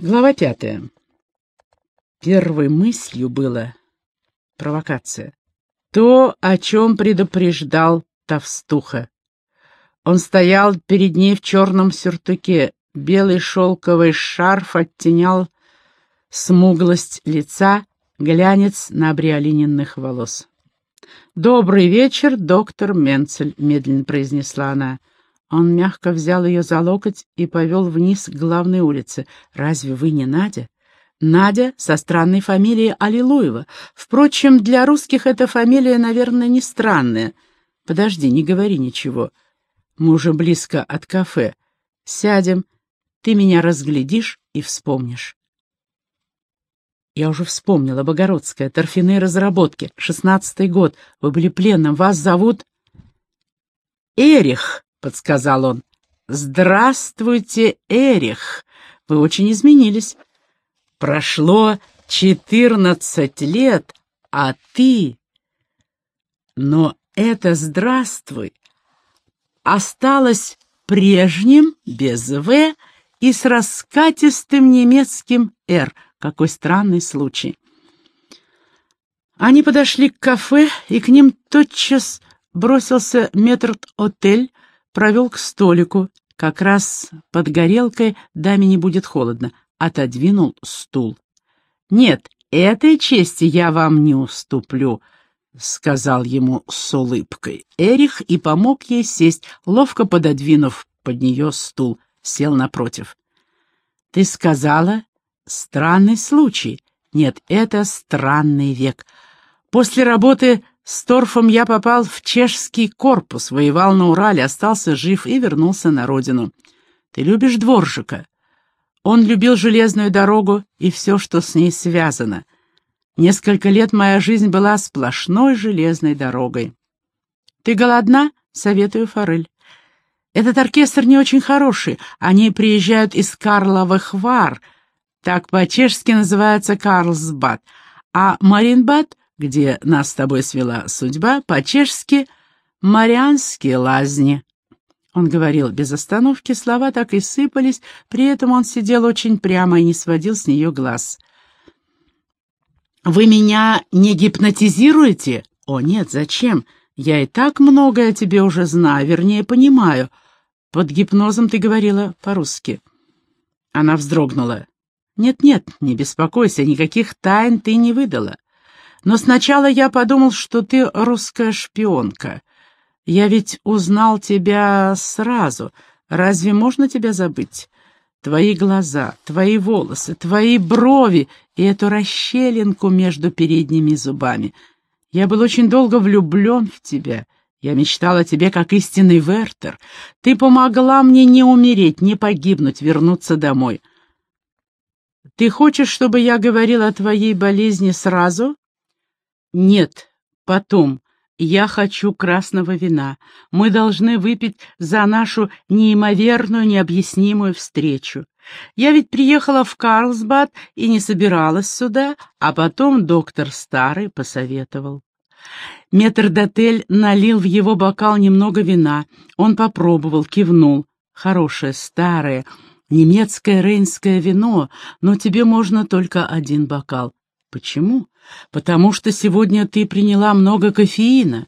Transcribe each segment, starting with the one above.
Глава пятая. Первой мыслью было провокация. То, о чем предупреждал Товстуха. Он стоял перед ней в черном сюртуке. Белый шелковый шарф оттенял смуглость лица, глянец на бриолиненных волос. «Добрый вечер, доктор Менцель», — медленно произнесла она. Он мягко взял ее за локоть и повел вниз к главной улице. «Разве вы не Надя?» «Надя со странной фамилией Аллилуева. Впрочем, для русских эта фамилия, наверное, не странная. Подожди, не говори ничего. Мы уже близко от кафе. Сядем, ты меня разглядишь и вспомнишь». Я уже вспомнила, Богородская, торфяные разработки, шестнадцатый год. Вы были пленным, вас зовут... Эрих. — подсказал он. «Здравствуйте, Эрих! Вы очень изменились. Прошло четырнадцать лет, а ты...» Но это «здравствуй» осталось прежним, без «в» и с раскатистым немецким «р». Какой странный случай. Они подошли к кафе, и к ним тотчас бросился метрд-отель, провел к столику, как раз под горелкой даме не будет холодно, отодвинул стул. «Нет, этой чести я вам не уступлю», — сказал ему с улыбкой. Эрих и помог ей сесть, ловко пододвинув под нее стул, сел напротив. «Ты сказала, странный случай. Нет, это странный век. После работы с торфом я попал в чешский корпус, воевал на Урале, остался жив и вернулся на родину. Ты любишь дворжика? Он любил железную дорогу и все, что с ней связано. Несколько лет моя жизнь была сплошной железной дорогой. Ты голодна? Советую форель. Этот оркестр не очень хороший. Они приезжают из Карловых Вар. Так по-чешски называется Карлсбад. А Маринбад где нас с тобой свела судьба, по-чешски «Марианские лазни». Он говорил без остановки, слова так и сыпались, при этом он сидел очень прямо и не сводил с нее глаз. «Вы меня не гипнотизируете?» «О, нет, зачем? Я и так многое о тебе уже знаю, вернее, понимаю. Под гипнозом ты говорила по-русски». Она вздрогнула. «Нет-нет, не беспокойся, никаких тайн ты не выдала. Но сначала я подумал, что ты русская шпионка. Я ведь узнал тебя сразу. Разве можно тебя забыть? Твои глаза, твои волосы, твои брови и эту расщелинку между передними зубами. Я был очень долго влюблен в тебя. Я мечтал о тебе как истинный Вертер. Ты помогла мне не умереть, не погибнуть, вернуться домой. Ты хочешь, чтобы я говорил о твоей болезни сразу? «Нет, потом. Я хочу красного вина. Мы должны выпить за нашу неимоверную, необъяснимую встречу. Я ведь приехала в Карлсбад и не собиралась сюда, а потом доктор Старый посоветовал». Метрдотель налил в его бокал немного вина. Он попробовал, кивнул. «Хорошее, старое, немецкое рейнское вино, но тебе можно только один бокал». «Почему?» «Потому что сегодня ты приняла много кофеина».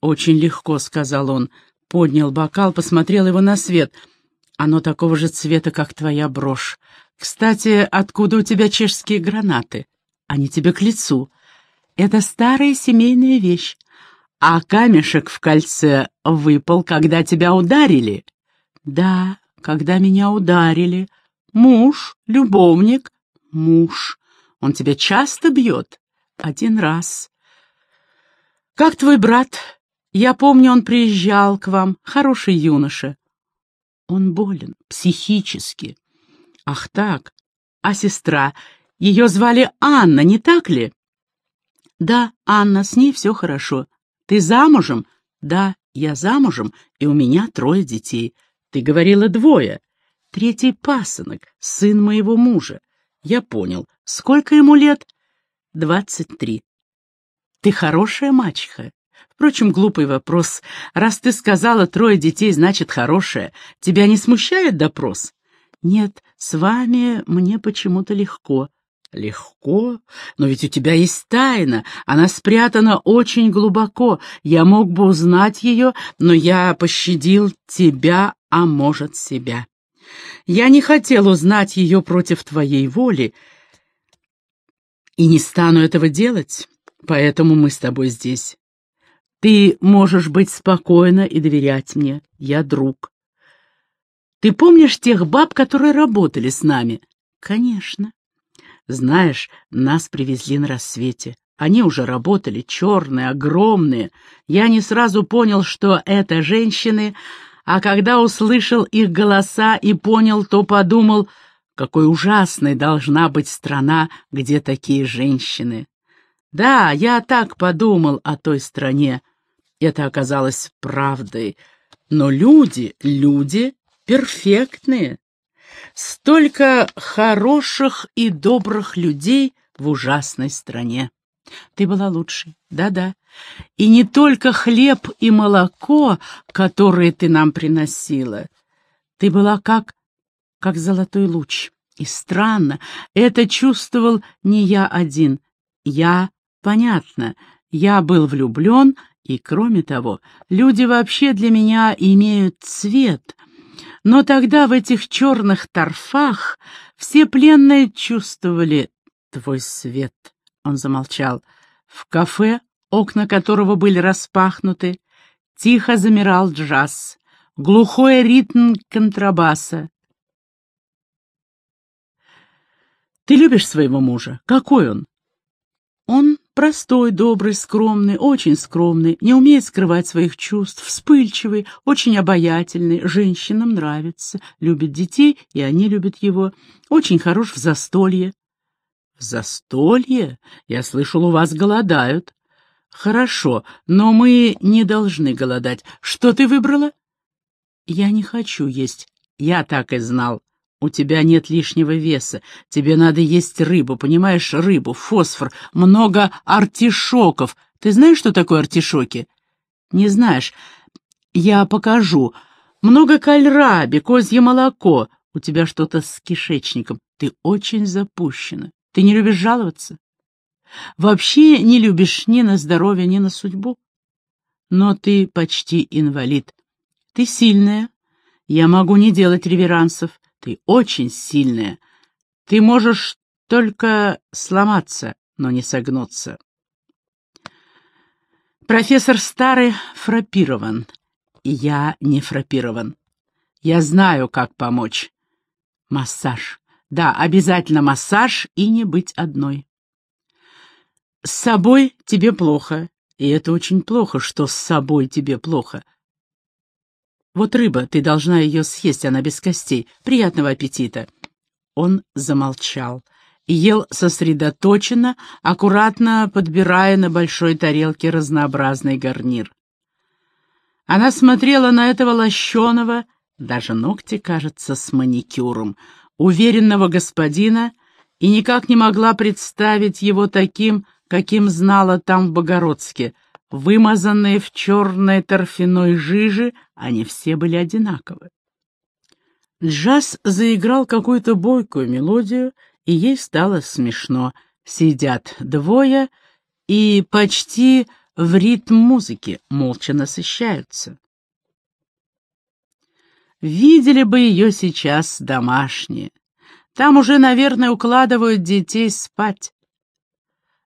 «Очень легко», — сказал он. Поднял бокал, посмотрел его на свет. «Оно такого же цвета, как твоя брошь. Кстати, откуда у тебя чешские гранаты? Они тебе к лицу. Это старая семейная вещь. А камешек в кольце выпал, когда тебя ударили?» «Да, когда меня ударили. Муж, любовник, муж. Он тебя часто бьет?» Один раз. Как твой брат? Я помню, он приезжал к вам, хороший юноша. Он болен, психически. Ах так, а сестра? Ее звали Анна, не так ли? Да, Анна, с ней все хорошо. Ты замужем? Да, я замужем, и у меня трое детей. Ты говорила двое. Третий пасынок, сын моего мужа. Я понял. Сколько ему лет? Двадцать три. Ты хорошая мачеха? Впрочем, глупый вопрос. Раз ты сказала трое детей, значит хорошая. Тебя не смущает допрос? Нет, с вами мне почему-то легко. Легко? Но ведь у тебя есть тайна. Она спрятана очень глубоко. Я мог бы узнать ее, но я пощадил тебя, а может, себя. Я не хотел узнать ее против твоей воли и не стану этого делать, поэтому мы с тобой здесь. Ты можешь быть спокойна и доверять мне. Я друг. Ты помнишь тех баб, которые работали с нами? Конечно. Знаешь, нас привезли на рассвете. Они уже работали, черные, огромные. Я не сразу понял, что это женщины, а когда услышал их голоса и понял, то подумал, какой ужасной должна быть страна, где такие женщины. Да, я так подумал о той стране. Это оказалось правдой. Но люди, люди перфектные. Столько хороших и добрых людей в ужасной стране. Ты была лучшей, да-да. И не только хлеб и молоко, которые ты нам приносила. Ты была как, как золотой луч. И странно, это чувствовал не я один. Я, понятно, я был влюблен, и, кроме того, люди вообще для меня имеют цвет. Но тогда в этих черных торфах все пленные чувствовали твой свет. Он замолчал. В кафе, окна которого были распахнуты, тихо замирал джаз, глухой ритм контрабаса. «Ты любишь своего мужа? Какой он?» «Он простой, добрый, скромный, очень скромный, не умеет скрывать своих чувств, вспыльчивый, очень обаятельный, женщинам нравится, любит детей, и они любят его, очень хорош в застолье, «В застолье? Я слышал, у вас голодают». «Хорошо, но мы не должны голодать. Что ты выбрала?» «Я не хочу есть. Я так и знал. У тебя нет лишнего веса. Тебе надо есть рыбу, понимаешь, рыбу, фосфор, много артишоков. Ты знаешь, что такое артишоки?» «Не знаешь. Я покажу. Много кальраби, козье молоко. У тебя что-то с кишечником. Ты очень запущена. Ты не любишь жаловаться? Вообще не любишь ни на здоровье, ни на судьбу? Но ты почти инвалид. Ты сильная. Я могу не делать реверансов. Ты очень сильная. Ты можешь только сломаться, но не согнуться. Профессор Старый фрапирован. Я не фрапирован. Я знаю, как помочь. Массаж. Да, обязательно массаж и не быть одной. С собой тебе плохо, и это очень плохо, что с собой тебе плохо. Вот рыба, ты должна ее съесть, она без костей. Приятного аппетита. Он замолчал ел сосредоточенно, аккуратно подбирая на большой тарелке разнообразный гарнир. Она смотрела на этого лощеного, даже ногти, кажется, с маникюром, уверенного господина и никак не могла представить его таким, каким знала там в Богородске. Вымазанные в черной торфяной жиже, они все были одинаковы. Джаз заиграл какую-то бойкую мелодию, и ей стало смешно. Сидят двое и почти в ритм музыки молча насыщаются. Видели бы ее сейчас домашние. Там уже, наверное, укладывают детей спать.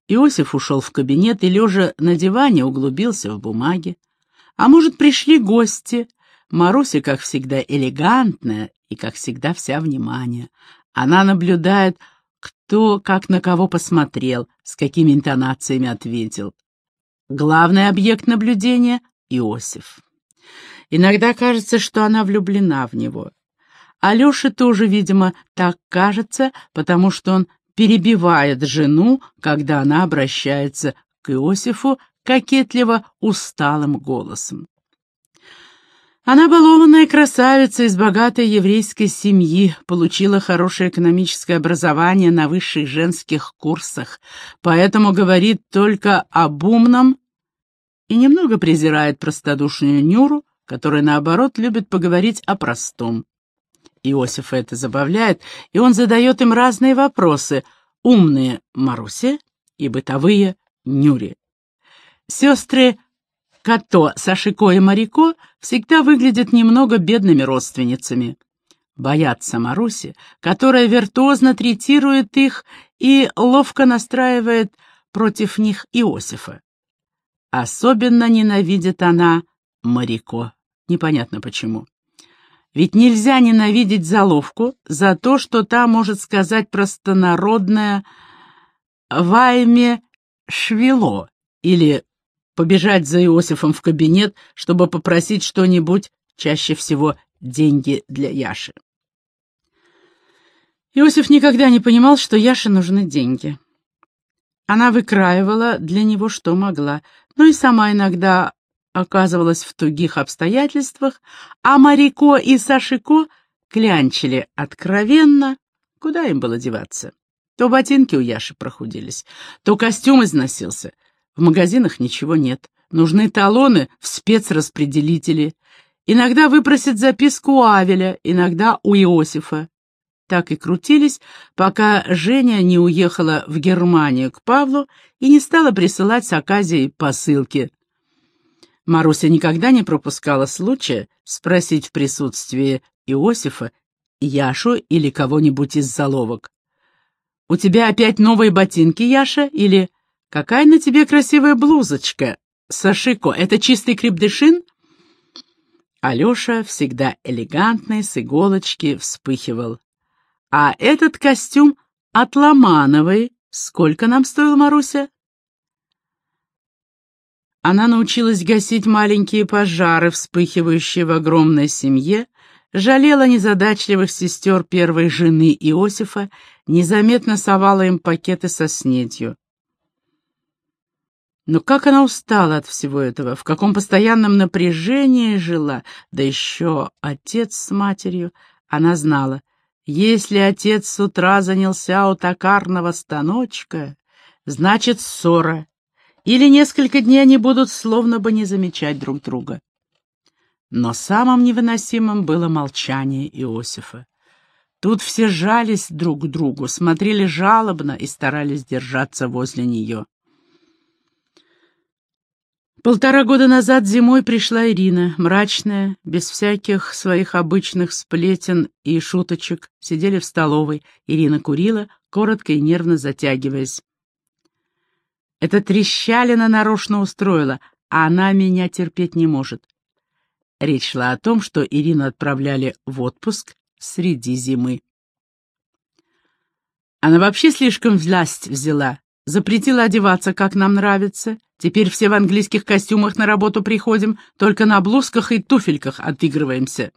Иосиф ушел в кабинет и, лежа на диване, углубился в бумаги. А может, пришли гости. Маруся, как всегда, элегантная и, как всегда, вся внимание. Она наблюдает, кто как на кого посмотрел, с какими интонациями ответил. Главный объект наблюдения — Иосиф. Иногда кажется, что она влюблена в него. Алёше тоже, видимо, так кажется, потому что он перебивает жену, когда она обращается к Иосифу кокетливо усталым голосом. Она балованная красавица из богатой еврейской семьи, получила хорошее экономическое образование на высших женских курсах, поэтому говорит только об умном и немного презирает простодушную Нюру, которая, наоборот, любит поговорить о простом. Иосифа это забавляет, и он задает им разные вопросы, умные Марусе и бытовые Нюре. Сестры Като, Сашико и Марико всегда выглядят немного бедными родственницами. Боятся Маруси, которая виртуозно третирует их и ловко настраивает против них Иосифа. Особенно ненавидит она Марико. Непонятно почему. Ведь нельзя ненавидеть заловку за то, что та может сказать простонародное «вайме швело» или побежать за Иосифом в кабинет, чтобы попросить что-нибудь, чаще всего деньги для Яши. Иосиф никогда не понимал, что Яше нужны деньги. Она выкраивала для него что могла, но и сама иногда оказывалась в тугих обстоятельствах, а Марико и Сашико клянчили откровенно, куда им было деваться. То ботинки у Яши прохудились, то костюм износился. В магазинах ничего нет. Нужны талоны в спецраспределители. Иногда выпросят записку у Авеля, иногда у Иосифа. Так и крутились, пока Женя не уехала в Германию к Павлу и не стала присылать с Аказией посылки. Маруся никогда не пропускала случая спросить в присутствии Иосифа, Яшу или кого-нибудь из заловок. «У тебя опять новые ботинки, Яша?» или «Какая на тебе красивая блузочка, Сашико, это чистый крепдышин?» Алеша, всегда элегантный, с иголочки, вспыхивал. «А этот костюм отломановый. Сколько нам стоил, Маруся?» Она научилась гасить маленькие пожары, вспыхивающие в огромной семье, жалела незадачливых сестер первой жены Иосифа, незаметно совала им пакеты со снедью. Но как она устала от всего этого, в каком постоянном напряжении жила, да еще отец с матерью, она знала, если отец с утра занялся у токарного станочка, значит ссора, или несколько дней они будут словно бы не замечать друг друга. Но самым невыносимым было молчание Иосифа. Тут все жались друг к другу, смотрели жалобно и старались держаться возле нее. Полтора года назад зимой пришла Ирина, мрачная, без всяких своих обычных сплетен и шуточек. Сидели в столовой. Ирина курила, коротко и нервно затягиваясь. Это трещалина нарочно устроила, а она меня терпеть не может. Речь шла о том, что Ирину отправляли в отпуск среди зимы. Она вообще слишком власть взяла, запретила одеваться, как нам нравится. Теперь все в английских костюмах на работу приходим, только на блузках и туфельках отыгрываемся.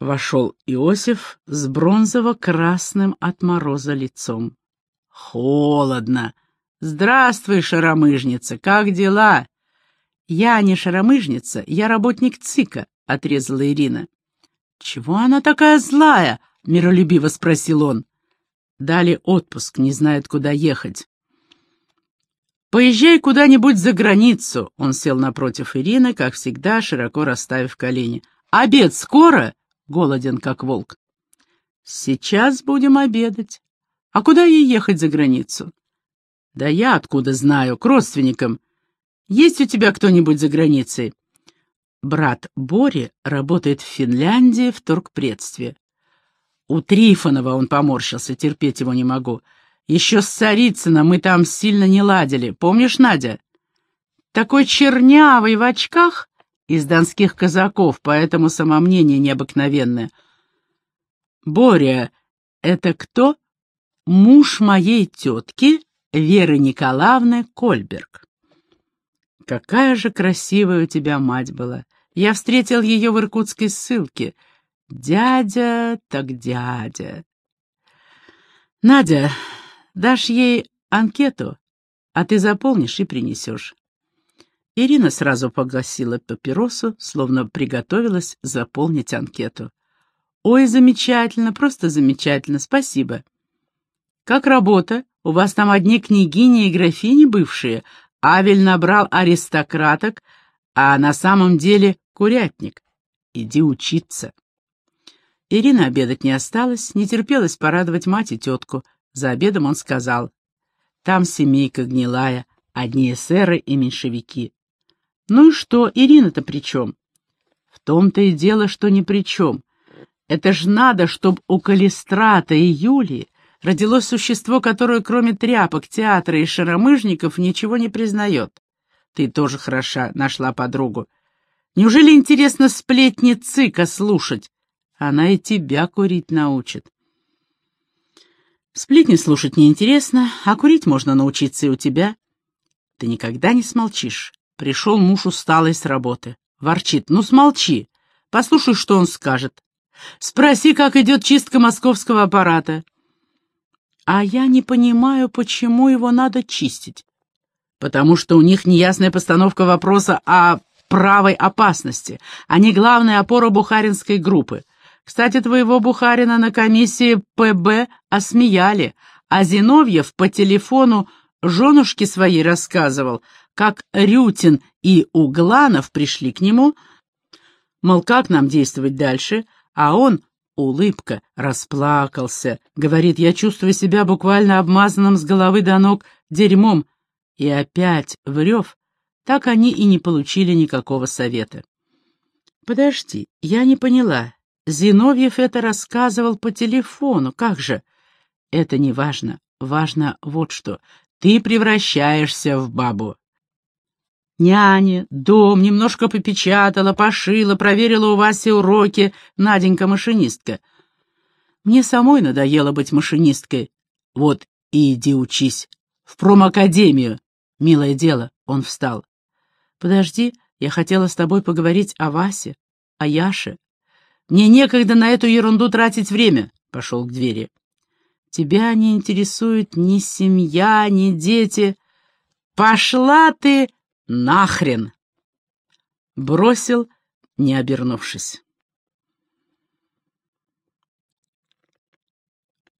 Вошел Иосиф с бронзово-красным от мороза лицом. Холодно, «Здравствуй, шаромыжница, как дела?» «Я не шаромыжница, я работник ЦИКа», — отрезала Ирина. «Чего она такая злая?» — миролюбиво спросил он. Дали отпуск, не знает, куда ехать. «Поезжай куда-нибудь за границу», — он сел напротив Ирины, как всегда, широко расставив колени. «Обед скоро?» — голоден, как волк. «Сейчас будем обедать. А куда ей ехать за границу?» «Да я откуда знаю, к родственникам. Есть у тебя кто-нибудь за границей?» Брат Бори работает в Финляндии в торгпредстве. У Трифонова он поморщился, терпеть его не могу. Еще с Царицына мы там сильно не ладили. Помнишь, Надя? Такой чернявый в очках из донских казаков, поэтому самомнение необыкновенное. Боря, это кто? Муж моей тетки Веры Николаевны Кольберг. Какая же красивая у тебя мать была. Я встретил ее в иркутской ссылке. Дядя так дядя. Надя, дашь ей анкету, а ты заполнишь и принесешь. Ирина сразу погасила папиросу, словно приготовилась заполнить анкету. «Ой, замечательно, просто замечательно, спасибо». «Как работа?» У вас там одни княгини и графини бывшие. Авель набрал аристократок, а на самом деле курятник. Иди учиться. Ирина обедать не осталась, не терпелась порадовать мать и тетку. За обедом он сказал, «Там семейка гнилая, одни эсеры и меньшевики». «Ну и что, Ирина-то при чем?» «В том-то и дело, что ни при чем. Это ж надо, чтоб у Калистрата и Юлии родилось существо, которое кроме тряпок, театра и шаромыжников ничего не признает. Ты тоже хороша, нашла подругу. Неужели интересно сплетни цика слушать? Она и тебя курить научит. Сплетни слушать неинтересно, а курить можно научиться и у тебя. Ты никогда не смолчишь. Пришел муж усталый с работы. Ворчит. Ну, смолчи. Послушай, что он скажет. Спроси, как идет чистка московского аппарата. А я не понимаю, почему его надо чистить. Потому что у них неясная постановка вопроса о правой опасности. Они главная опора бухаринской группы. Кстати, твоего Бухарина на комиссии ПБ осмеяли, а Зиновьев по телефону женушке своей рассказывал, как Рютин и Угланов пришли к нему, мол, как нам действовать дальше, а он, улыбка, расплакался, говорит, я чувствую себя буквально обмазанным с головы до ног дерьмом, и опять врев, так они и не получили никакого совета. Подожди, я не поняла, Зиновьев это рассказывал по телефону. Как же? Это не важно. Важно вот что. Ты превращаешься в бабу. Няня, дом, немножко попечатала, пошила, проверила у Васи уроки, Наденька-машинистка. Мне самой надоело быть машинисткой. Вот и иди учись. В промакадемию. Милое дело, он встал. Подожди, я хотела с тобой поговорить о Васе, о Яше. Мне некогда на эту ерунду тратить время. Пошел к двери. Тебя не интересует ни семья, ни дети. Пошла ты нахрен! Бросил, не обернувшись.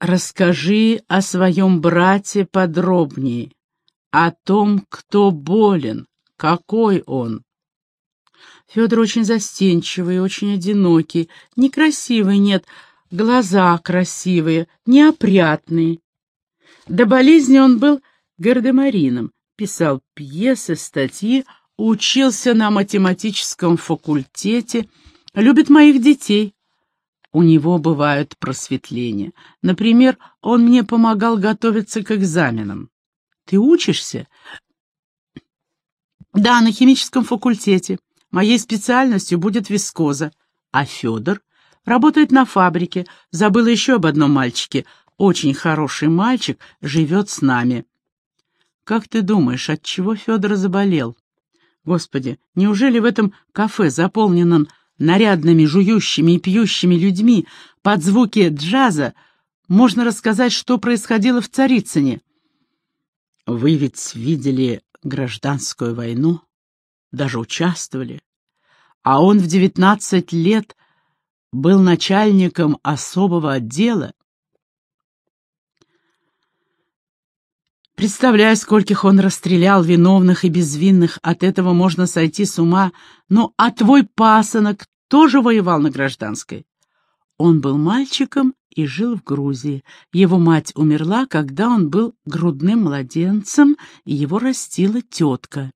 Расскажи о своем брате подробнее, о том, кто болен, какой он. Федор очень застенчивый, очень одинокий, некрасивый, нет, глаза красивые, неопрятные. До болезни он был гардемарином, писал пьесы, статьи, учился на математическом факультете, любит моих детей. У него бывают просветления. Например, он мне помогал готовиться к экзаменам. Ты учишься? Да, на химическом факультете. Моей специальностью будет вискоза. А Федор работает на фабрике. Забыла еще об одном мальчике. Очень хороший мальчик живет с нами. Как ты думаешь, от чего Федор заболел? Господи, неужели в этом кафе, заполненном нарядными жующими и пьющими людьми, под звуки джаза, можно рассказать, что происходило в Царицыне? Вы ведь видели гражданскую войну? даже участвовали. А он в девятнадцать лет был начальником особого отдела. Представляю, скольких он расстрелял виновных и безвинных, от этого можно сойти с ума. Ну, а твой пасынок тоже воевал на гражданской? Он был мальчиком и жил в Грузии. Его мать умерла, когда он был грудным младенцем, и его растила тетка.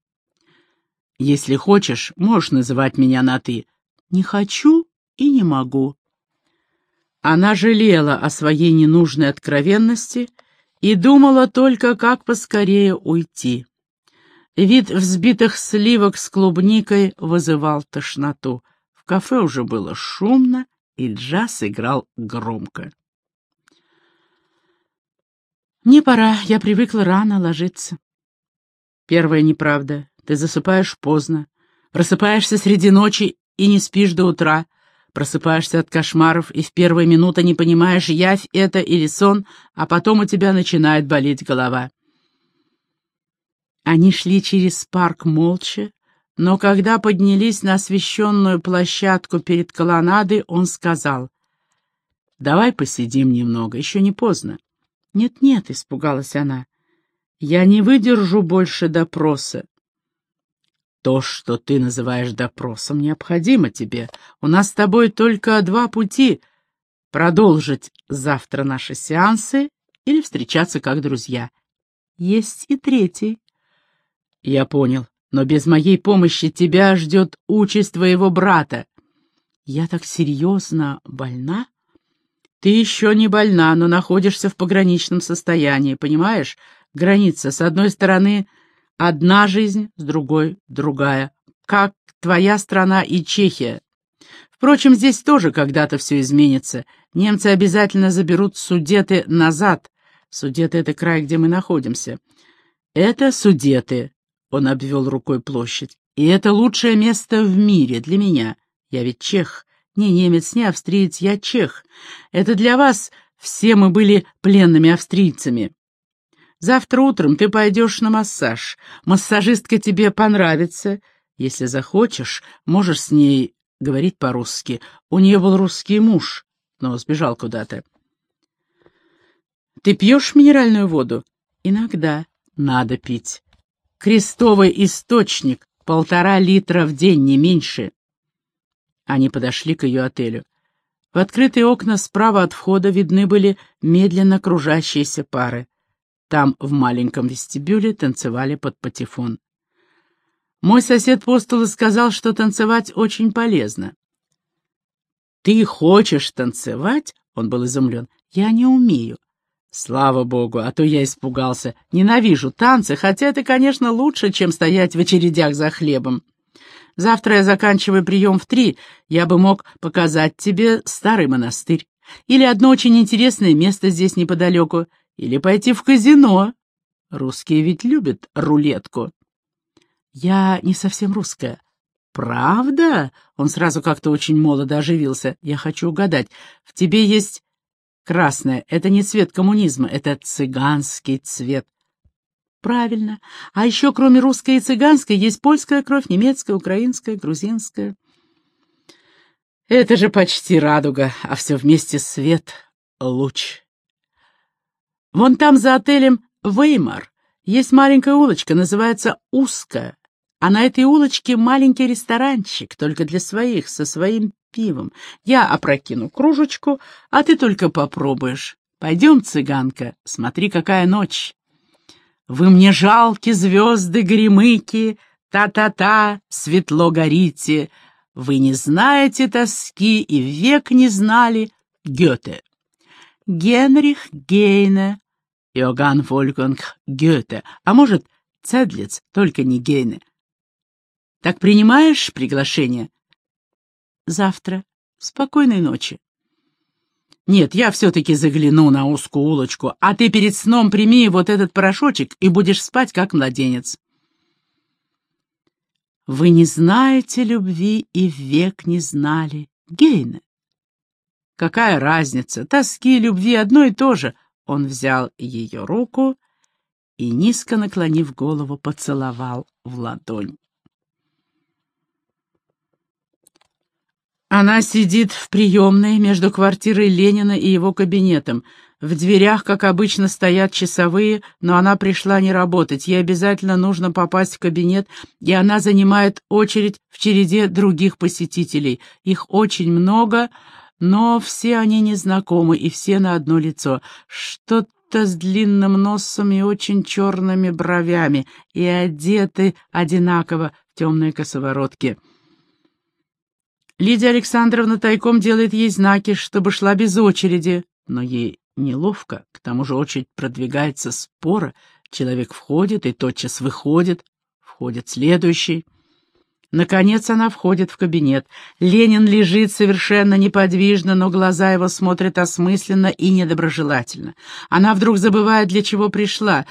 Если хочешь, можешь называть меня на «ты». Не хочу и не могу. Она жалела о своей ненужной откровенности и думала только, как поскорее уйти. Вид взбитых сливок с клубникой вызывал тошноту. В кафе уже было шумно, и джаз играл громко. «Мне пора, я привыкла рано ложиться». Первая неправда. Ты засыпаешь поздно, просыпаешься среди ночи и не спишь до утра, просыпаешься от кошмаров и в первые минуты не понимаешь, явь это или сон, а потом у тебя начинает болеть голова. Они шли через парк молча, но когда поднялись на освещенную площадку перед колоннадой, он сказал, «Давай посидим немного, еще не поздно». «Нет-нет», — испугалась она, — «я не выдержу больше допроса. То, что ты называешь допросом, необходимо тебе. У нас с тобой только два пути продолжить завтра наши сеансы или встречаться как друзья. Есть и третий. Я понял, но без моей помощи тебя ждет участь твоего брата. Я так серьезно больна? Ты еще не больна, но находишься в пограничном состоянии, понимаешь? Граница. С одной стороны одна жизнь, с другой другая. Как твоя страна и Чехия. Впрочем, здесь тоже когда-то все изменится. Немцы обязательно заберут Судеты назад. Судеты — это край, где мы находимся. Это Судеты, — он обвел рукой площадь. И это лучшее место в мире для меня. Я ведь чех. Не немец, не австриец, я чех. Это для вас все мы были пленными австрийцами. Завтра утром ты пойдешь на массаж. Массажистка тебе понравится. Если захочешь, можешь с ней говорить по-русски. У нее был русский муж, но сбежал куда-то. Ты пьешь минеральную воду? Иногда. Надо пить. Крестовый источник, полтора литра в день, не меньше. Они подошли к ее отелю. В открытые окна справа от входа видны были медленно кружащиеся пары. Там, в маленьком вестибюле, танцевали под патефон. Мой сосед по столу сказал, что танцевать очень полезно. «Ты хочешь танцевать?» — он был изумлен. «Я не умею». Слава богу, а то я испугался. Ненавижу танцы, хотя это, конечно, лучше, чем стоять в очередях за хлебом. Завтра я заканчиваю прием в три, я бы мог показать тебе старый монастырь. Или одно очень интересное место здесь неподалеку. Или пойти в казино. Русские ведь любят рулетку. Я не совсем русская. Правда? Он сразу как-то очень молодо оживился. Я хочу угадать. В тебе есть красное. Это не цвет коммунизма, это цыганский цвет. Правильно. А еще кроме русской и цыганской есть польская кровь, немецкая, украинская, грузинская. Это же почти радуга, а все вместе свет, луч. Вон там за отелем Веймар есть маленькая улочка, называется Узкая. А на этой улочке маленький ресторанчик, только для своих, со своим пивом. Я опрокину кружечку, а ты только попробуешь. Пойдем, цыганка, смотри, какая ночь. Вы мне жалки звезды гремыки, та-та-та, светло горите. Вы не знаете тоски и век не знали Гёте. Генрих Гейне, Иоганн Вольфганг Гёте, а может, Цедлиц, только не Гейне. Так принимаешь приглашение? Завтра. Спокойной ночи. Нет, я все-таки загляну на узкую улочку, а ты перед сном прими вот этот порошочек и будешь спать, как младенец. Вы не знаете любви и век не знали. Гейне. Какая разница? Тоски любви одно и то же. Он взял ее руку и, низко наклонив голову, поцеловал в ладонь. Она сидит в приемной между квартирой Ленина и его кабинетом. В дверях, как обычно, стоят часовые, но она пришла не работать. Ей обязательно нужно попасть в кабинет, и она занимает очередь в череде других посетителей. Их очень много, но все они незнакомы, и все на одно лицо. Что-то с длинным носом и очень черными бровями, и одеты одинаково в темные косоворотки. Лидия Александровна тайком делает ей знаки, чтобы шла без очереди, но ей неловко, к тому же очередь продвигается спора, человек входит и тотчас выходит, входит следующий. Наконец она входит в кабинет. Ленин лежит совершенно неподвижно, но глаза его смотрят осмысленно и недоброжелательно. Она вдруг забывает, для чего пришла,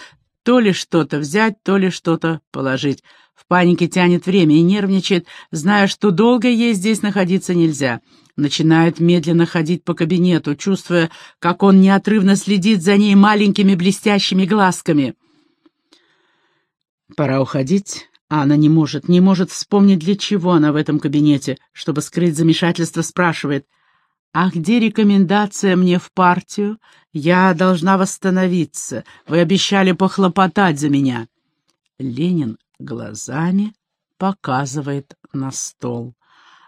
то ли что-то взять, то ли что-то положить. В панике тянет время и нервничает, зная, что долго ей здесь находиться нельзя. Начинает медленно ходить по кабинету, чувствуя, как он неотрывно следит за ней маленькими блестящими глазками. Пора уходить, а она не может, не может вспомнить, для чего она в этом кабинете. Чтобы скрыть замешательство, спрашивает, «А где рекомендация мне в партию? Я должна восстановиться. Вы обещали похлопотать за меня». Ленин глазами показывает на стол.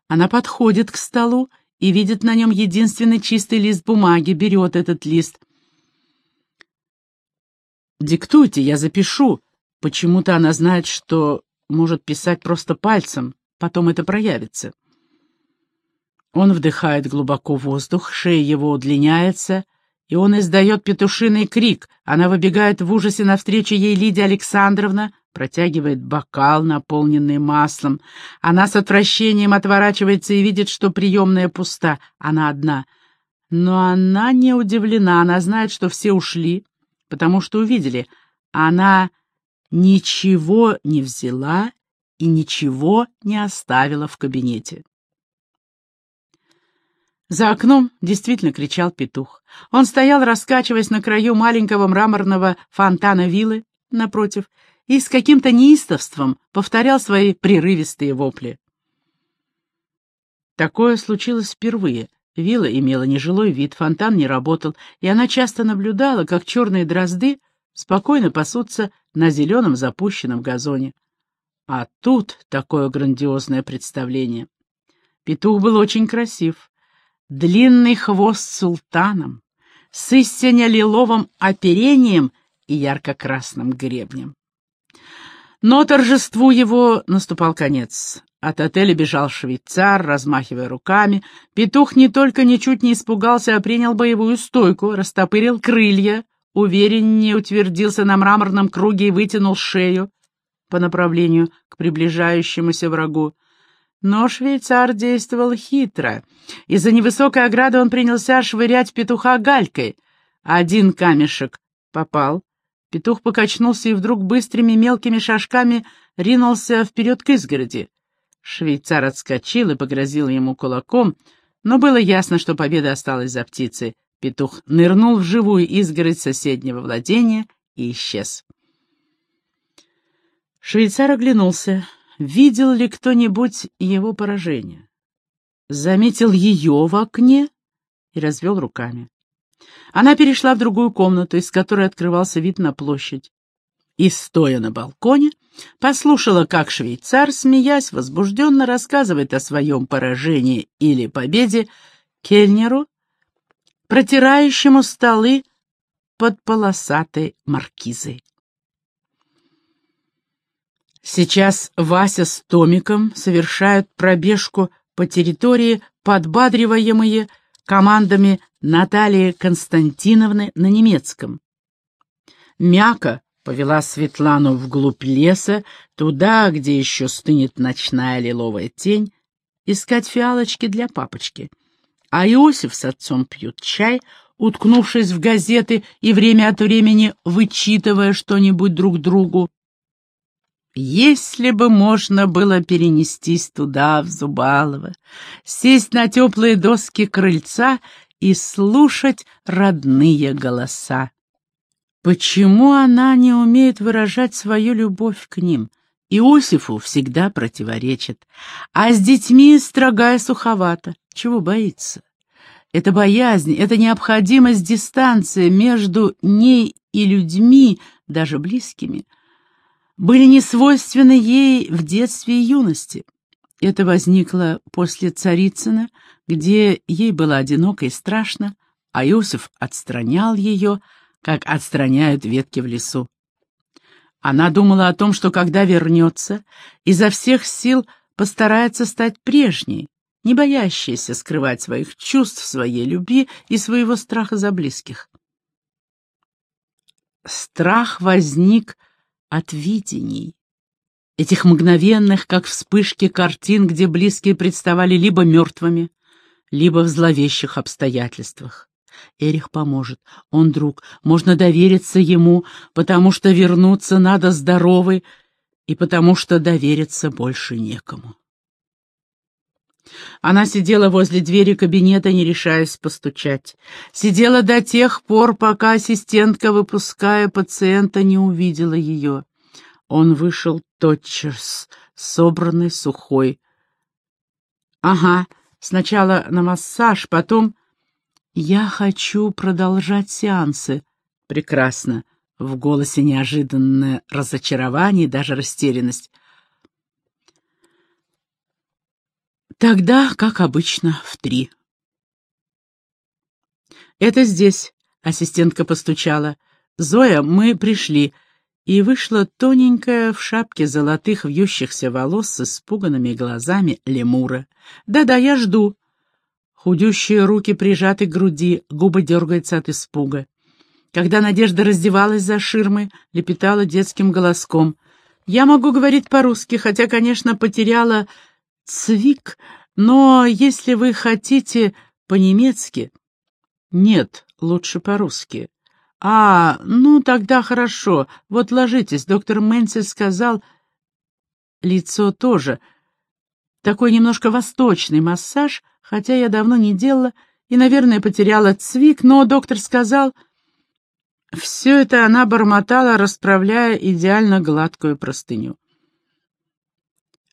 Она подходит к столу и видит на нем единственный чистый лист бумаги, берет этот лист. «Диктуйте, я запишу». Почему-то она знает, что может писать просто пальцем, потом это проявится. Он вдыхает глубоко воздух, шея его удлиняется, и он издает петушиный крик. Она выбегает в ужасе навстречу ей Лидия Александровна, протягивает бокал, наполненный маслом. Она с отвращением отворачивается и видит, что приемная пуста, она одна. Но она не удивлена, она знает, что все ушли, потому что увидели. Она ничего не взяла и ничего не оставила в кабинете. За окном действительно кричал петух. Он стоял, раскачиваясь на краю маленького мраморного фонтана виллы напротив, и с каким-то неистовством повторял свои прерывистые вопли. Такое случилось впервые. Вилла имела нежилой вид, фонтан не работал, и она часто наблюдала, как черные дрозды спокойно пасутся на зеленом запущенном газоне. А тут такое грандиозное представление. Петух был очень красив. Длинный хвост султаном, с истинно лиловым оперением и ярко-красным гребнем. Но торжеству его наступал конец. От отеля бежал швейцар, размахивая руками. Петух не только ничуть не испугался, а принял боевую стойку, растопырил крылья, увереннее утвердился на мраморном круге и вытянул шею по направлению к приближающемуся врагу. Но швейцар действовал хитро. Из-за невысокой ограды он принялся швырять петуха галькой. Один камешек попал, Петух покачнулся и вдруг быстрыми мелкими шажками ринулся вперед к изгороди. Швейцар отскочил и погрозил ему кулаком, но было ясно, что победа осталась за птицей. Петух нырнул в живую изгородь соседнего владения и исчез. Швейцар оглянулся. Видел ли кто-нибудь его поражение? Заметил ее в окне и развел руками. Она перешла в другую комнату, из которой открывался вид на площадь. И, стоя на балконе, послушала, как швейцар, смеясь, возбужденно рассказывает о своем поражении или победе кельнеру, протирающему столы под полосатой маркизой. Сейчас Вася с Томиком совершают пробежку по территории, подбадриваемые командами Натальи Константиновны на немецком. Мяка повела Светлану вглубь леса, туда, где еще стынет ночная лиловая тень, искать фиалочки для папочки. А Иосиф с отцом пьют чай, уткнувшись в газеты и время от времени вычитывая что-нибудь друг другу. Если бы можно было перенестись туда, в Зубалово, сесть на теплые доски крыльца и слушать родные голоса. Почему она не умеет выражать свою любовь к ним? Иосифу всегда противоречит, а с детьми строгая суховата. Чего боится? Это боязнь, это необходимость дистанции между ней и людьми, даже близкими — были не свойственны ей в детстве и юности. Это возникло после Царицына, где ей было одиноко и страшно, а Иосиф отстранял ее, как отстраняют ветки в лесу. Она думала о том, что когда вернется, изо всех сил постарается стать прежней, не боящейся скрывать своих чувств, своей любви и своего страха за близких. Страх возник от видений. Этих мгновенных, как вспышки картин, где близкие представали либо мертвыми, либо в зловещих обстоятельствах. Эрих поможет, он друг, можно довериться ему, потому что вернуться надо здоровый и потому что довериться больше некому. Она сидела возле двери кабинета, не решаясь постучать. Сидела до тех пор, пока ассистентка, выпуская пациента, не увидела ее. Он вышел тотчас, собранный, сухой. «Ага, сначала на массаж, потом...» «Я хочу продолжать сеансы». «Прекрасно». В голосе неожиданное разочарование даже растерянность. Тогда, как обычно, в три. «Это здесь», — ассистентка постучала. «Зоя, мы пришли». И вышла тоненькая в шапке золотых вьющихся волос с испуганными глазами лемура. «Да-да, я жду». Худющие руки прижаты к груди, губы дергаются от испуга. Когда Надежда раздевалась за ширмой, лепетала детским голоском. «Я могу говорить по-русски, хотя, конечно, потеряла цвик, но если вы хотите по-немецки...» «Нет, лучше по-русски». «А, ну тогда хорошо. Вот ложитесь, доктор Мэнсель сказал...» «Лицо тоже. Такой немножко восточный массаж, хотя я давно не делала и, наверное, потеряла цвик, но доктор сказал...» Все это она бормотала, расправляя идеально гладкую простыню.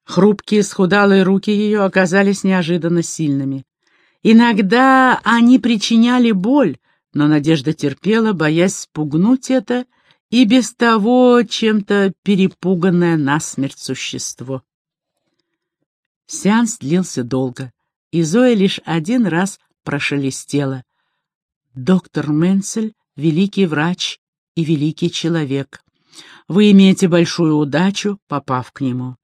Хрупкие, схудалые руки ее оказались неожиданно сильными. Иногда они причиняли боль, но Надежда терпела, боясь спугнуть это и без того чем-то перепуганное насмерть существо. Сеанс длился долго, и Зоя лишь один раз прошелестела. «Доктор Менцель — великий врач и великий человек. Вы имеете большую удачу, попав к нему».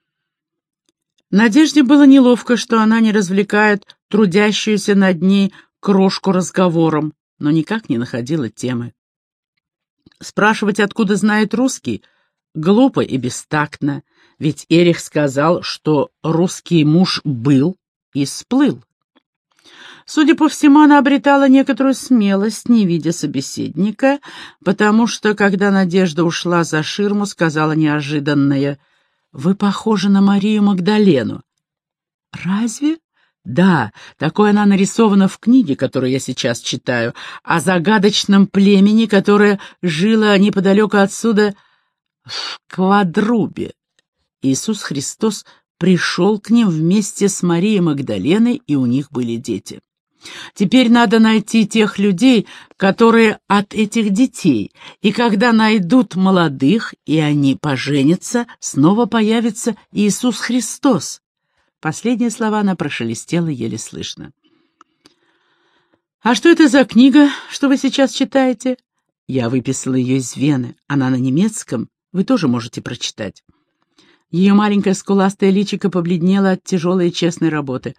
Надежде было неловко, что она не развлекает трудящуюся над ней крошку разговором но никак не находила темы. Спрашивать, откуда знает русский, глупо и бестактно, ведь Эрих сказал, что русский муж был и сплыл. Судя по всему, она обретала некоторую смелость, не видя собеседника, потому что, когда Надежда ушла за ширму, сказала неожиданное «Вы похожи на Марию Магдалену». «Разве?» Да, такое она нарисована в книге, которую я сейчас читаю, о загадочном племени, которое жило неподалеку отсюда в Квадрубе. Иисус Христос пришел к ним вместе с Марией Магдаленой, и у них были дети. Теперь надо найти тех людей, которые от этих детей, и когда найдут молодых, и они поженятся, снова появится Иисус Христос. Последние слова она прошелестела еле слышно. «А что это за книга, что вы сейчас читаете?» Я выписала ее из Вены. Она на немецком. Вы тоже можете прочитать. Ее маленькое скуластое личико побледнело от тяжелой и честной работы.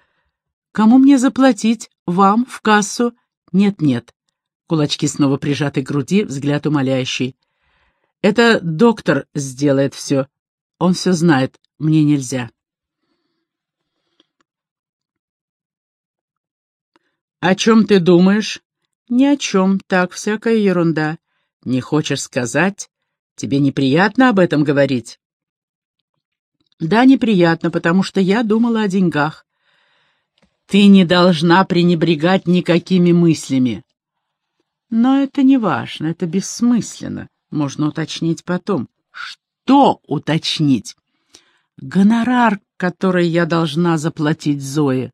«Кому мне заплатить? Вам? В кассу?» «Нет-нет». Кулачки снова прижаты к груди, взгляд умоляющий. «Это доктор сделает все. Он все знает. Мне нельзя». «О чем ты думаешь?» «Ни о чем, так, всякая ерунда. Не хочешь сказать? Тебе неприятно об этом говорить?» «Да, неприятно, потому что я думала о деньгах». «Ты не должна пренебрегать никакими мыслями». «Но это не важно, это бессмысленно. Можно уточнить потом». «Что уточнить?» «Гонорар, который я должна заплатить Зое».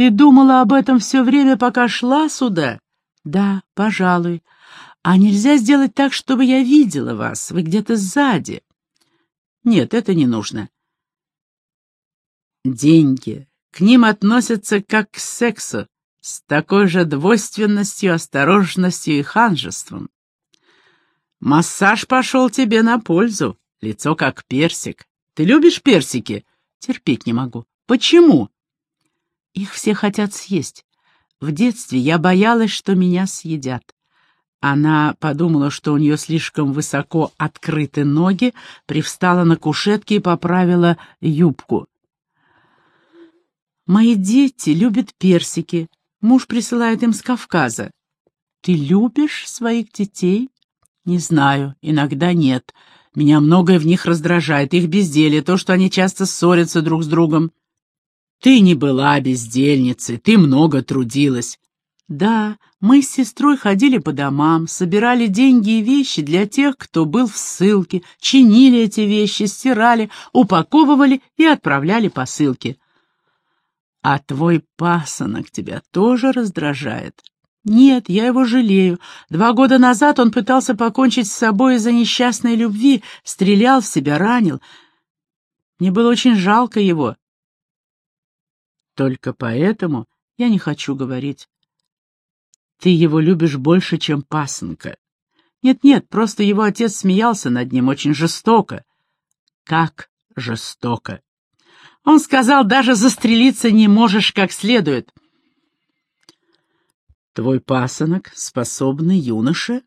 Ты думала об этом все время, пока шла сюда? Да, пожалуй. А нельзя сделать так, чтобы я видела вас? Вы где-то сзади. Нет, это не нужно. Деньги. К ним относятся как к сексу, с такой же двойственностью, осторожностью и ханжеством. Массаж пошел тебе на пользу, лицо как персик. Ты любишь персики? Терпеть не могу. Почему? Их все хотят съесть. В детстве я боялась, что меня съедят. Она подумала, что у нее слишком высоко открыты ноги, привстала на кушетке и поправила юбку. «Мои дети любят персики. Муж присылает им с Кавказа. Ты любишь своих детей?» «Не знаю, иногда нет. Меня многое в них раздражает, их безделье, то, что они часто ссорятся друг с другом. Ты не была бездельницей, ты много трудилась. Да, мы с сестрой ходили по домам, собирали деньги и вещи для тех, кто был в ссылке, чинили эти вещи, стирали, упаковывали и отправляли посылки. А твой пасынок тебя тоже раздражает? Нет, я его жалею. Два года назад он пытался покончить с собой из-за несчастной любви, стрелял в себя, ранил. Мне было очень жалко его. Только поэтому я не хочу говорить. Ты его любишь больше, чем пасынка. Нет-нет, просто его отец смеялся над ним очень жестоко. Как жестоко. Он сказал, даже застрелиться не можешь как следует. Твой пасынок — способный юноша?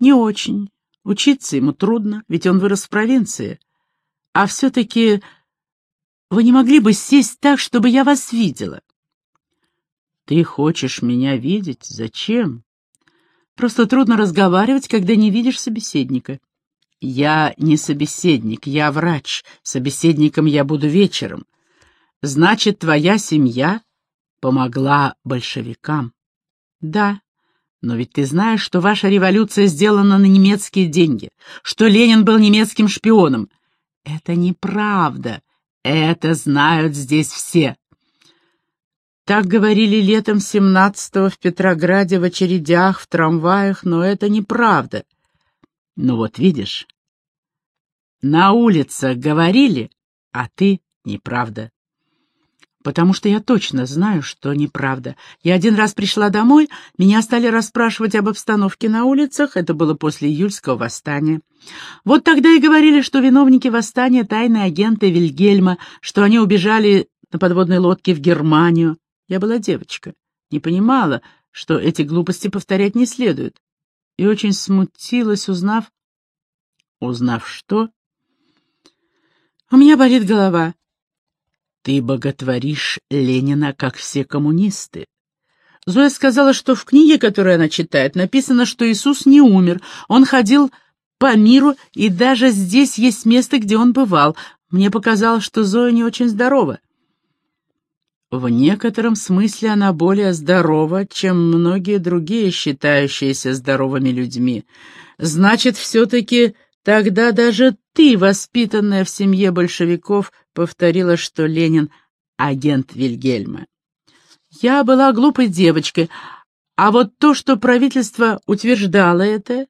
Не очень. Учиться ему трудно, ведь он вырос в провинции. А все-таки вы не могли бы сесть так, чтобы я вас видела? Ты хочешь меня видеть? Зачем? Просто трудно разговаривать, когда не видишь собеседника. Я не собеседник, я врач. Собеседником я буду вечером. Значит, твоя семья помогла большевикам. Да, но ведь ты знаешь, что ваша революция сделана на немецкие деньги, что Ленин был немецким шпионом. Это неправда. Это знают здесь все. Так говорили летом 17-го в Петрограде в очередях, в трамваях, но это неправда. Ну вот видишь, на улицах говорили, а ты неправда. Потому что я точно знаю, что неправда. Я один раз пришла домой, меня стали расспрашивать об обстановке на улицах, это было после июльского восстания. Вот тогда и говорили, что виновники восстания — тайные агенты Вильгельма, что они убежали на подводной лодке в Германию. Я была девочка, не понимала, что эти глупости повторять не следует, и очень смутилась, узнав... Узнав что? У меня болит голова. Ты боготворишь Ленина, как все коммунисты. Зоя сказала, что в книге, которую она читает, написано, что Иисус не умер. Он ходил по миру, и даже здесь есть место, где он бывал. Мне показалось, что Зоя не очень здорова. В некотором смысле она более здорова, чем многие другие, считающиеся здоровыми людьми. Значит, все-таки тогда даже ты, воспитанная в семье большевиков, повторила, что Ленин — агент Вильгельма. Я была глупой девочкой, а вот то, что правительство утверждало это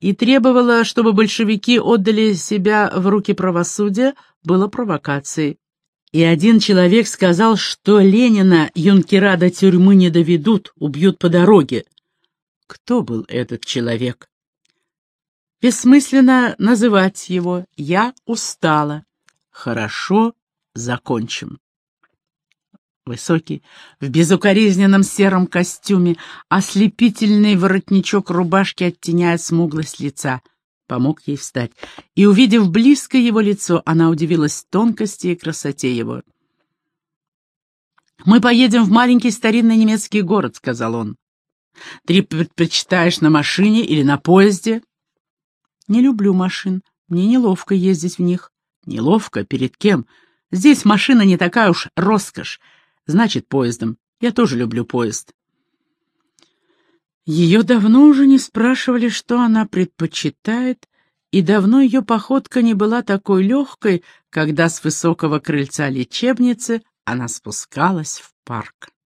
и требовало, чтобы большевики отдали себя в руки правосудия, было провокацией и один человек сказал, что Ленина юнкера до тюрьмы не доведут, убьют по дороге. Кто был этот человек? Бессмысленно называть его. Я устала. Хорошо, закончим. Высокий, в безукоризненном сером костюме, ослепительный воротничок рубашки оттеняет смуглость лица — помог ей встать, и, увидев близко его лицо, она удивилась тонкости и красоте его. «Мы поедем в маленький старинный немецкий город», — сказал он. «Ты предпочитаешь на машине или на поезде?» «Не люблю машин. Мне неловко ездить в них». «Неловко? Перед кем? Здесь машина не такая уж роскошь. Значит, поездом. Я тоже люблю поезд». Ее давно уже не спрашивали, что она предпочитает, и давно ее походка не была такой легкой, когда с высокого крыльца лечебницы она спускалась в парк.